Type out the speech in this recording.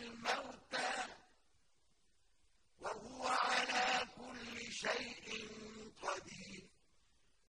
الْمَوْتَىٰ ۖ. وَهُوَ